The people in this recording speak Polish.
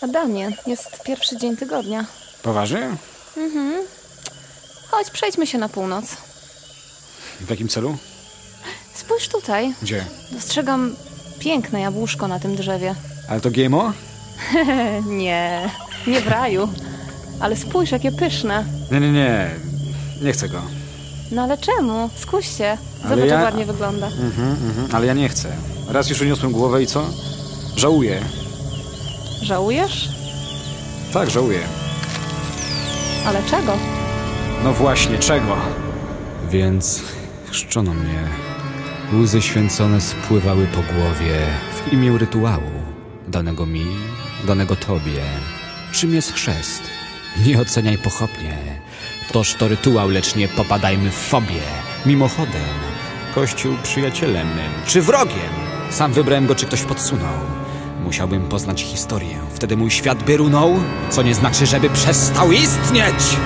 Adamie, jest pierwszy dzień tygodnia. Poważnie? Chodź, przejdźmy się na północ. W jakim celu? Spójrz tutaj. Gdzie? Dostrzegam piękne jabłuszko na tym drzewie. Ale to GMO? Nie, nie w raju. Ale spójrz, jakie pyszne. Nie, nie, nie. Nie chcę go. No ale czemu? Skuś się. Zobacz, ja- jak ładnie wygląda. Mhm, mhm. Ale ja nie chcę. Raz już uniosłem głowę i co? Żałuję. Żałujesz? Tak, żałuję. Ale czego? No właśnie, czego? Więc chrzczono mnie. Łzy święcone spływały po głowie w imię rytuału. Danego mi, danego tobie. Czym jest chrzest? Nie oceniaj pochopnie. Toż to rytuał, lecz nie popadajmy w fobię. Mimochodem, Kościół przyjacielem mym, czy wrogiem? Sam wybrałem go, czy ktoś podsunął. Musiałbym poznać historię, wtedy mój świat by runął, co nie znaczy, żeby przestał istnieć!